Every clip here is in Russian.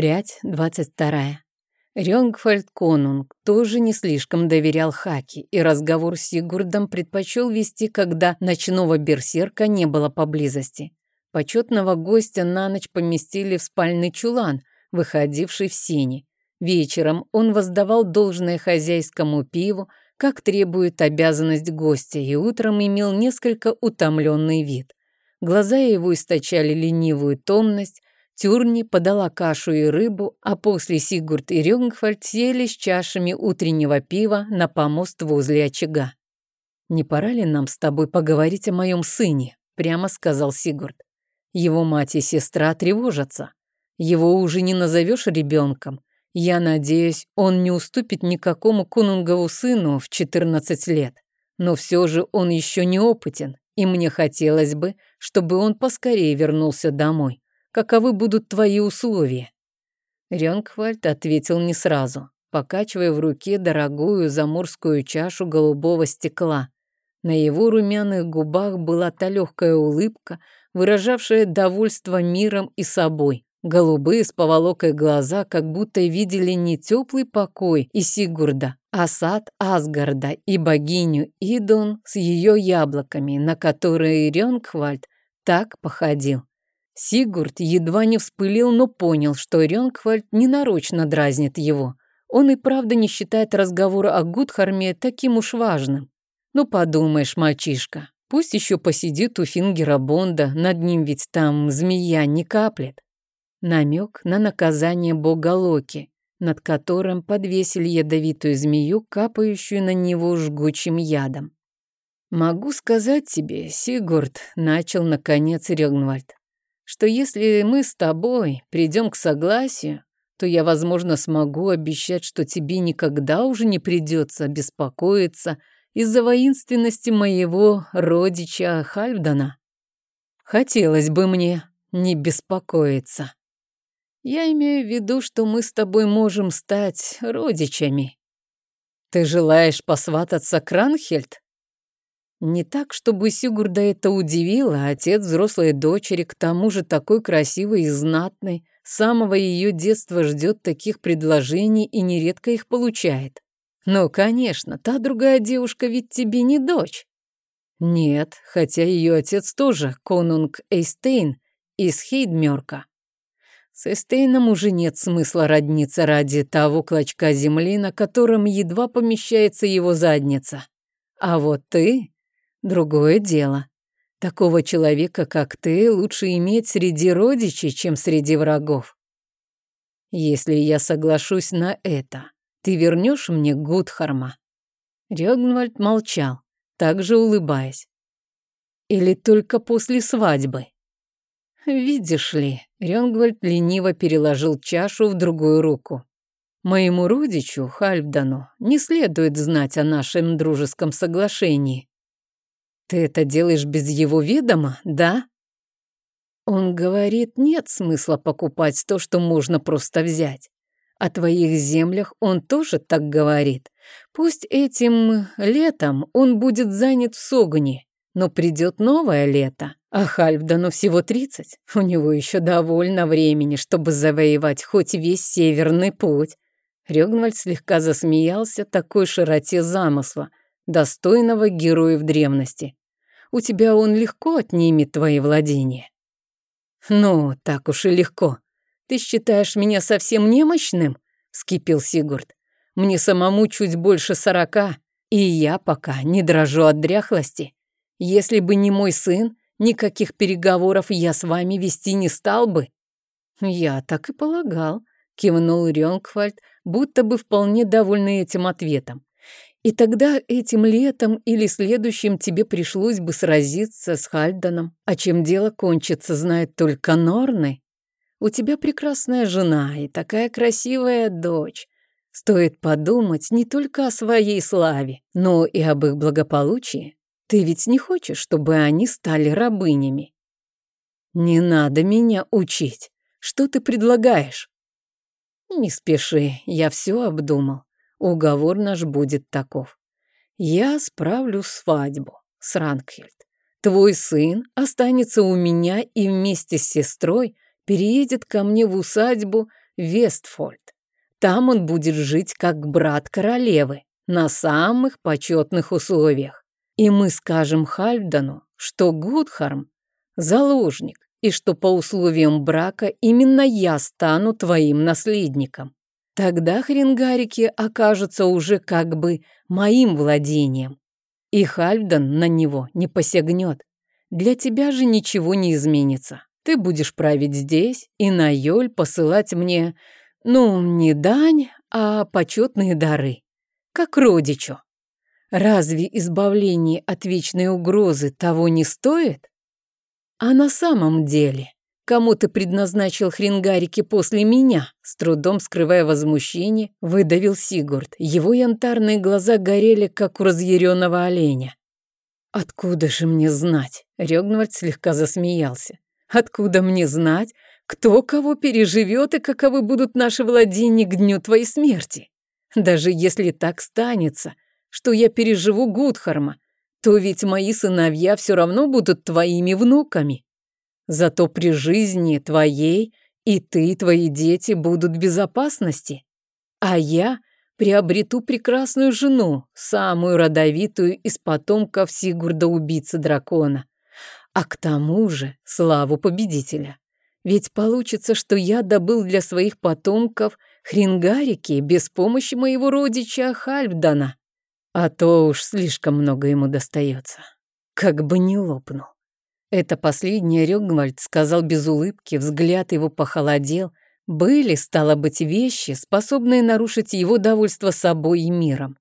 Прядь двадцать вторая. Рёнгфальд Конунг тоже не слишком доверял Хаки, и разговор с Сигурдом предпочел вести, когда ночного берсерка не было поблизости. Почетного гостя на ночь поместили в спальный чулан, выходивший в сени. Вечером он воздавал должное хозяйскому пиву, как требует обязанность гостя, и утром имел несколько утомленный вид. Глаза его источали ленивую томность, Тюрни подала кашу и рыбу, а после Сигурд и Рёнгфальд сели с чашами утреннего пива на помост возле очага. «Не пора ли нам с тобой поговорить о моем сыне?» – прямо сказал Сигурд. «Его мать и сестра тревожатся. Его уже не назовешь ребенком. Я надеюсь, он не уступит никакому кунунгову сыну в 14 лет. Но все же он еще неопытен, и мне хотелось бы, чтобы он поскорее вернулся домой каковы будут твои условия?» Рёнгхвальд ответил не сразу, покачивая в руке дорогую заморскую чашу голубого стекла. На его румяных губах была та легкая улыбка, выражавшая довольство миром и собой. Голубые с поволокой глаза как будто видели не теплый покой и Сигурда, а сад Асгарда и богиню Идон с ее яблоками, на которые Рёнгхвальд так походил. Сигурд едва не вспылил, но понял, что Рёнгхвальд ненарочно дразнит его. Он и правда не считает разговор о Гудхарме таким уж важным. Ну, подумаешь, мальчишка, пусть еще посидит у Фингера Бонда, над ним ведь там змея не каплет. Намек на наказание бога Локи, над которым подвесили ядовитую змею, капающую на него жгучим ядом. «Могу сказать тебе, Сигурд», — начал наконец Рёгнвальд, что если мы с тобой придем к согласию, то я, возможно, смогу обещать, что тебе никогда уже не придется беспокоиться из-за воинственности моего родича Хальфдана. Хотелось бы мне не беспокоиться. Я имею в виду, что мы с тобой можем стать родичами. Ты желаешь посвататься к Ранхельд? Не так, чтобы Сигурда это удивило, отец взрослой дочери, к тому же такой красивый и знатный, с самого ее детства ждет таких предложений и нередко их получает. Но, конечно, та другая девушка ведь тебе не дочь. Нет, хотя ее отец тоже конунг Эйстейн из Хейдмёрка. С Эстейном уже нет смысла родниться ради того клочка земли, на котором едва помещается его задница. А вот ты Другое дело. Такого человека, как ты, лучше иметь среди родичей, чем среди врагов. Если я соглашусь на это, ты вернешь мне Гудхарма?» Рёгнвальд молчал, также улыбаясь. «Или только после свадьбы?» «Видишь ли», — Рёнгвальд лениво переложил чашу в другую руку. «Моему родичу, Хальфдану, не следует знать о нашем дружеском соглашении. Ты это делаешь без его ведома, да? Он говорит, нет смысла покупать то, что можно просто взять. О твоих землях он тоже так говорит. Пусть этим летом он будет занят в Согуне, но придет новое лето. А Хальфдану всего тридцать. У него еще довольно времени, чтобы завоевать хоть весь северный путь. Рёгнвальд слегка засмеялся такой широте замысла, достойного героев древности у тебя он легко отнимет твои владения. Ну, так уж и легко. Ты считаешь меня совсем немощным? Скипел Сигурд. Мне самому чуть больше сорока, и я пока не дрожу от дряхлости. Если бы не мой сын, никаких переговоров я с вами вести не стал бы. Я так и полагал, кивнул Рёнгфальд, будто бы вполне довольный этим ответом. И тогда этим летом или следующим тебе пришлось бы сразиться с Хальданом. А чем дело кончится, знает только Норны. У тебя прекрасная жена и такая красивая дочь. Стоит подумать не только о своей славе, но и об их благополучии. Ты ведь не хочешь, чтобы они стали рабынями? Не надо меня учить. Что ты предлагаешь? Не спеши, я все обдумал. Уговор наш будет таков. Я справлю свадьбу с Ранкхельд. Твой сын останется у меня и вместе с сестрой переедет ко мне в усадьбу Вестфольд. Там он будет жить как брат королевы, на самых почетных условиях. И мы скажем Хальфдану, что Гудхарм – заложник, и что по условиям брака именно я стану твоим наследником. Тогда хренгарики окажутся уже как бы моим владением. И Хальфдан на него не посягнет. Для тебя же ничего не изменится. Ты будешь править здесь и на Йоль посылать мне, ну, не дань, а почетные дары. Как родичу. Разве избавление от вечной угрозы того не стоит? А на самом деле, кому ты предназначил хренгарики после меня? С трудом скрывая возмущение, выдавил Сигурд. Его янтарные глаза горели, как у разъяренного оленя. «Откуда же мне знать?» Рёгнвальд слегка засмеялся. «Откуда мне знать, кто кого переживет и каковы будут наши владения к дню твоей смерти? Даже если так станется, что я переживу Гудхарма, то ведь мои сыновья все равно будут твоими внуками. Зато при жизни твоей и ты, и твои дети будут в безопасности. А я приобрету прекрасную жену, самую родовитую из потомков Сигурда-убийцы дракона. А к тому же славу победителя. Ведь получится, что я добыл для своих потомков хрингарики без помощи моего родича Хальфдана. А то уж слишком много ему достается. Как бы не лопнул. Это последнее Рёгвальд сказал без улыбки, взгляд его похолодел. Были, стало быть, вещи, способные нарушить его довольство собой и миром.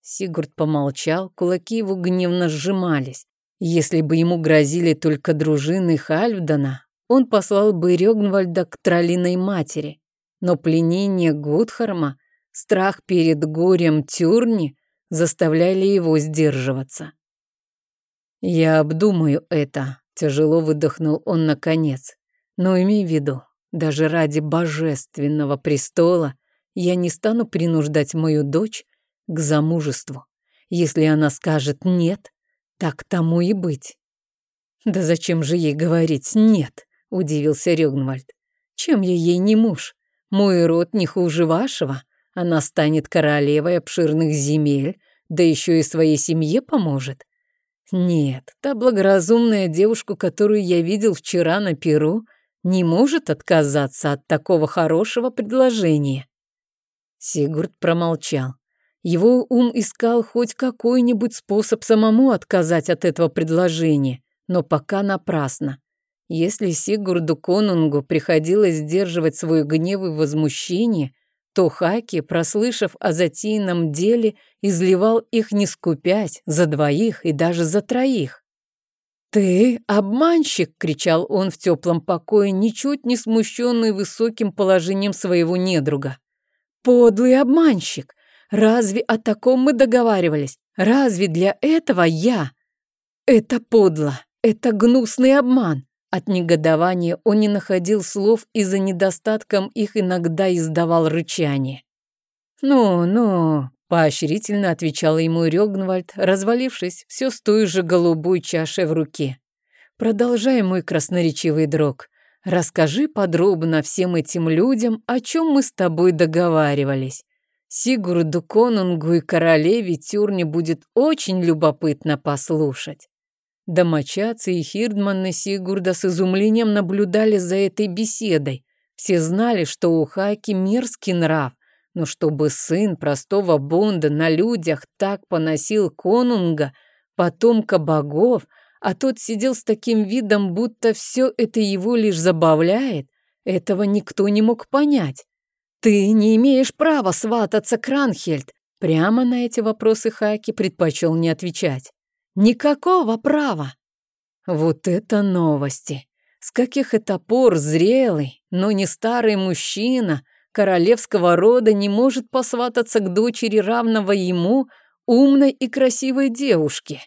Сигурд помолчал, кулаки его гневно сжимались. Если бы ему грозили только дружины Хальфдана, он послал бы Рёгнвальда к троллиной матери. Но пленение Гудхарма, страх перед горем Тюрни заставляли его сдерживаться. «Я обдумаю это», — тяжело выдохнул он наконец. «Но имей в виду, даже ради божественного престола я не стану принуждать мою дочь к замужеству. Если она скажет «нет», так тому и быть». «Да зачем же ей говорить «нет»?» — удивился Рёгнвальд. «Чем я ей не муж? Мой род не хуже вашего. Она станет королевой обширных земель, да еще и своей семье поможет. Нет, та благоразумная девушка, которую я видел вчера на Перу, не может отказаться от такого хорошего предложения. Сигурд промолчал. Его ум искал хоть какой-нибудь способ самому отказать от этого предложения, но пока напрасно. Если Сигурду Конунгу приходилось сдерживать свой гнев и возмущение, то Хаки, прослышав о затеянном деле, изливал их не скупясь, за двоих и даже за троих. «Ты обманщик!» — кричал он в теплом покое, ничуть не смущенный высоким положением своего недруга. «Подлый обманщик! Разве о таком мы договаривались? Разве для этого я? Это подло, это гнусный обман!» От негодования он не находил слов и за недостатком их иногда издавал рычание. «Ну-ну», — поощрительно отвечал ему Рёгнвальд, развалившись все с той же голубой чашей в руке. «Продолжай, мой красноречивый друг. Расскажи подробно всем этим людям, о чем мы с тобой договаривались. Сигурду Конунгу и королеве Тюрне будет очень любопытно послушать». Домочадцы и хирдманы Сигурда с изумлением наблюдали за этой беседой. Все знали, что у Хаки мерзкий нрав, но чтобы сын простого Бонда на людях так поносил конунга, потомка богов, а тот сидел с таким видом, будто все это его лишь забавляет, этого никто не мог понять. «Ты не имеешь права свататься, Кранхельд!» Прямо на эти вопросы Хаки предпочел не отвечать. Никакого права. Вот это новости. С каких это пор зрелый, но не старый мужчина королевского рода не может посвататься к дочери равного ему умной и красивой девушке?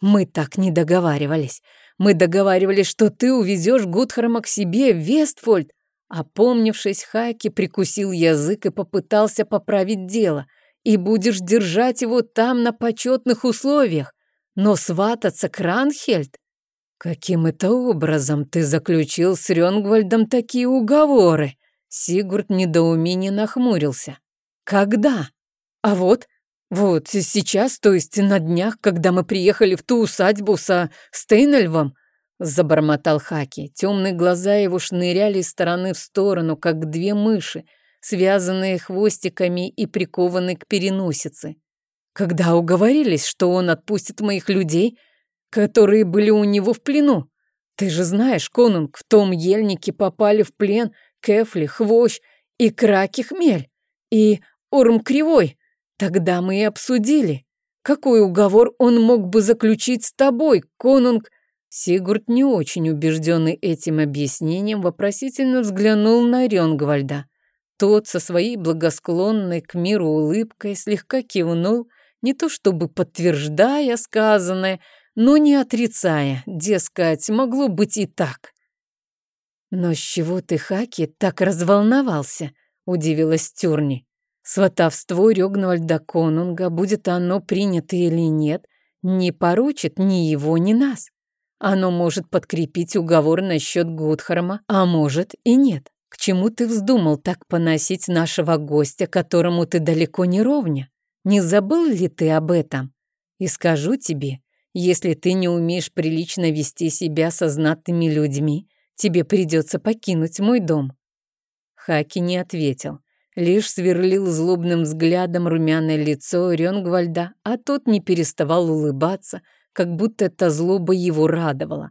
Мы так не договаривались. Мы договаривались, что ты увезешь Гудхарма к себе в Вестфольд. Опомнившись, Хайки прикусил язык и попытался поправить дело. И будешь держать его там на почетных условиях. Но свататься к Ранхельд? Каким это образом ты заключил с Рёнгвальдом такие уговоры? Сигурд недоумение нахмурился. Когда? А вот, вот сейчас, то есть на днях, когда мы приехали в ту усадьбу со Стейнельвом, забормотал Хаки. Темные глаза его шныряли из стороны в сторону, как две мыши, связанные хвостиками и прикованные к переносице. Когда уговорились, что он отпустит моих людей, которые были у него в плену. Ты же знаешь, конунг, в том ельнике попали в плен Кефли, Хвощ и Краки Хмель, и Орм Кривой. Тогда мы и обсудили, какой уговор он мог бы заключить с тобой, конунг. Сигурд, не очень убежденный этим объяснением, вопросительно взглянул на Рёнгвальда. Тот со своей благосклонной к миру улыбкой слегка кивнул, не то чтобы подтверждая сказанное, но не отрицая, дескать, могло быть и так. «Но с чего ты, Хаки, так разволновался?» — удивилась Тюрни. «Сватовство Рёгнвальда Конунга, будет оно принято или нет, не поручит ни его, ни нас. Оно может подкрепить уговор насчет Гудхарма, а может и нет. К чему ты вздумал так поносить нашего гостя, которому ты далеко не ровня? Не забыл ли ты об этом? И скажу тебе, если ты не умеешь прилично вести себя со знатными людьми, тебе придется покинуть мой дом». Хаки не ответил, лишь сверлил злобным взглядом румяное лицо Рёнгвальда, а тот не переставал улыбаться, как будто эта злоба его радовала.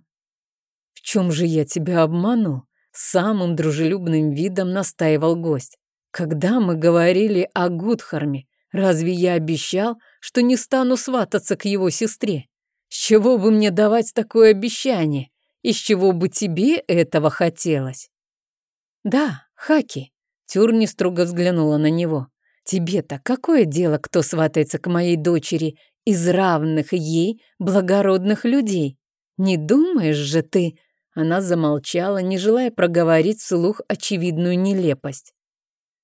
«В чем же я тебя обманул?» Самым дружелюбным видом настаивал гость. «Когда мы говорили о Гудхарме, разве я обещал, что не стану свататься к его сестре? С чего бы мне давать такое обещание? Из чего бы тебе этого хотелось? Да, Хаки. Тюрни строго взглянула на него. Тебе-то какое дело, кто сватается к моей дочери из равных ей благородных людей? Не думаешь же ты... Она замолчала, не желая проговорить вслух очевидную нелепость.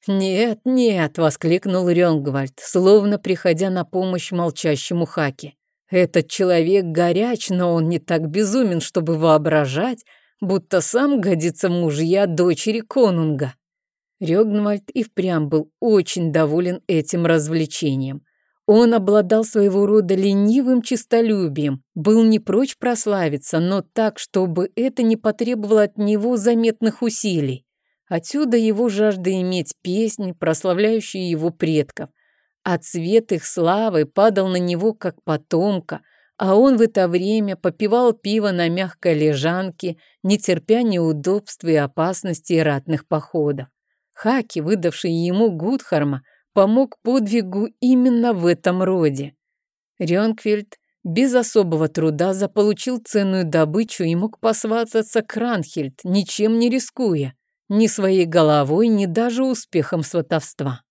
«Нет, нет!» — воскликнул Рёнгвальд, словно приходя на помощь молчащему Хаке. Этот человек горяч, но он не так безумен, чтобы воображать, будто сам годится мужья дочери конунга. Рёгнвальд и впрямь был очень доволен этим развлечением. Он обладал своего рода ленивым честолюбием, был не прочь прославиться, но так, чтобы это не потребовало от него заметных усилий. Отсюда его жажда иметь песни, прославляющие его предков – а цвет их славы падал на него как потомка, а он в это время попивал пиво на мягкой лежанке, не терпя неудобств и опасностей ратных походов. Хаки, выдавший ему Гудхарма, помог подвигу именно в этом роде. Рёнквельд без особого труда заполучил ценную добычу и мог посвататься к ничем не рискуя, ни своей головой, ни даже успехом сватовства.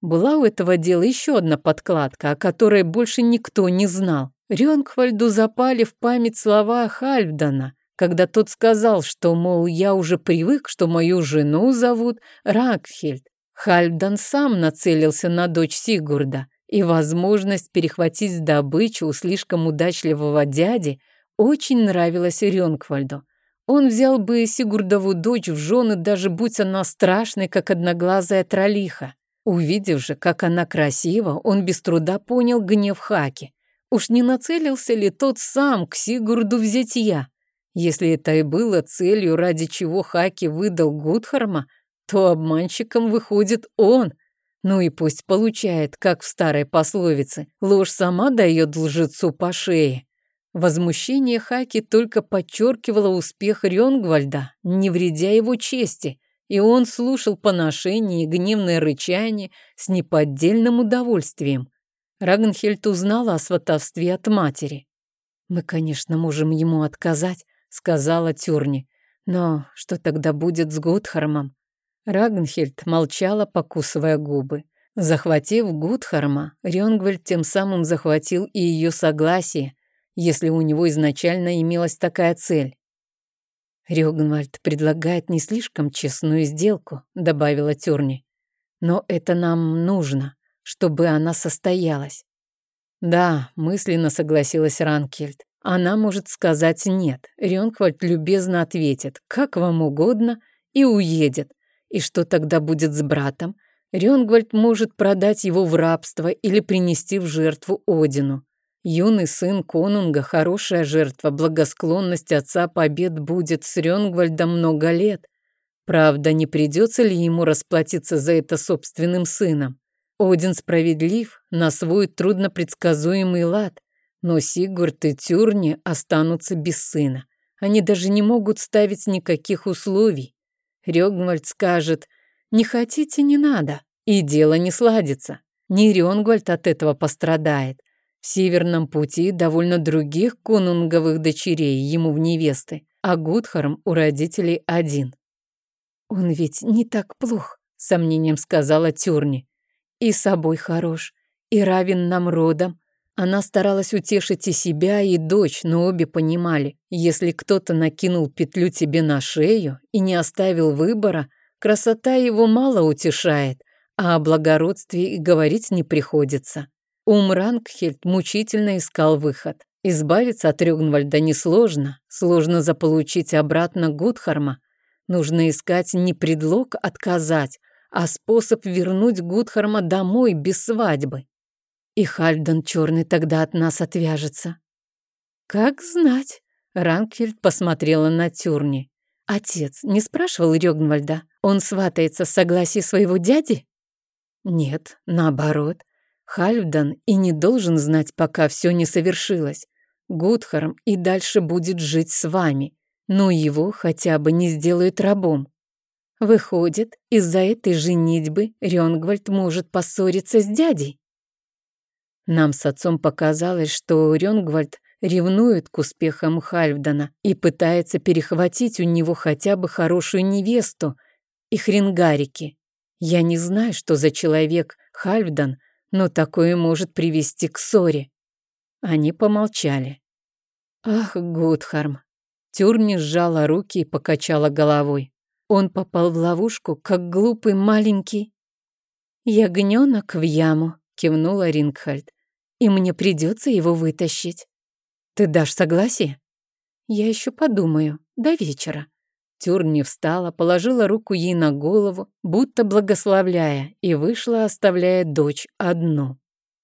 Была у этого дела еще одна подкладка, о которой больше никто не знал. Рёнгхвальду запали в память слова Хальфдана, когда тот сказал, что, мол, я уже привык, что мою жену зовут Рагхельд. Хальфдан сам нацелился на дочь Сигурда, и возможность перехватить добычу у слишком удачливого дяди очень нравилась Рёнгхвальду. Он взял бы Сигурдову дочь в жены, даже будь она страшной, как одноглазая троллиха. Увидев же, как она красива, он без труда понял гнев Хаки. Уж не нацелился ли тот сам к Сигурду взять я? Если это и было целью, ради чего Хаки выдал Гудхарма, то обманщиком выходит он. Ну и пусть получает, как в старой пословице, ложь сама дает лжецу по шее. Возмущение Хаки только подчеркивало успех Рёнгвальда, не вредя его чести и он слушал поношение и гневное рычание с неподдельным удовольствием. Рагнхельд узнала о сватовстве от матери. «Мы, конечно, можем ему отказать», — сказала Тюрни. «Но что тогда будет с Гудхармом?» Рагнхельд молчала, покусывая губы. Захватив Гудхарма, Рёнгвальд тем самым захватил и ее согласие, если у него изначально имелась такая цель. «Рёгнвальд предлагает не слишком честную сделку», — добавила Тюрни. «Но это нам нужно, чтобы она состоялась». «Да», — мысленно согласилась Ранкельд. «Она может сказать «нет». Рёнквальд любезно ответит «как вам угодно» и уедет. И что тогда будет с братом? Рёнгвальд может продать его в рабство или принести в жертву Одину. Юный сын конунга – хорошая жертва, благосклонность отца побед будет с Рёнгвальдом много лет. Правда, не придется ли ему расплатиться за это собственным сыном? Один справедлив на свой труднопредсказуемый лад, но Сигурд и Тюрни останутся без сына. Они даже не могут ставить никаких условий. Рёгвальд скажет «не хотите, не надо», и дело не сладится. Не Рёнгвальд от этого пострадает. В Северном пути довольно других конунговых дочерей ему в невесты, а Гудхарм у родителей один. «Он ведь не так плох», — сомнением сказала Тюрни. И собой хорош, и равен нам родом. Она старалась утешить и себя, и дочь, но обе понимали, если кто-то накинул петлю тебе на шею и не оставил выбора, красота его мало утешает, а о благородстве и говорить не приходится. Ум Рангхельд мучительно искал выход. Избавиться от Рюгнвальда несложно, сложно заполучить обратно Гудхарма. Нужно искать не предлог отказать, а способ вернуть Гудхарма домой без свадьбы. И Хальден Черный тогда от нас отвяжется. Как знать, Ранкельд посмотрела на Тюрни. Отец не спрашивал Рёгнвальда, он сватается с согласия своего дяди? Нет, наоборот. Хальфдан и не должен знать, пока все не совершилось. Гудхарм и дальше будет жить с вами, но его хотя бы не сделают рабом. Выходит, из-за этой женитьбы Рёнгвальд может поссориться с дядей. Нам с отцом показалось, что Рёнгвальд ревнует к успехам Хальфдана и пытается перехватить у него хотя бы хорошую невесту и хренгарики. Я не знаю, что за человек Хальфдан, но такое может привести к ссоре. Они помолчали. Ах, Гудхарм. Тюрни сжала руки и покачала головой. Он попал в ловушку, как глупый маленький... «Ягненок в яму», — кивнула Рингхальд. «И мне придется его вытащить. Ты дашь согласие?» «Я еще подумаю. До вечера». Тюрни встала, положила руку ей на голову, будто благословляя, и вышла, оставляя дочь одну.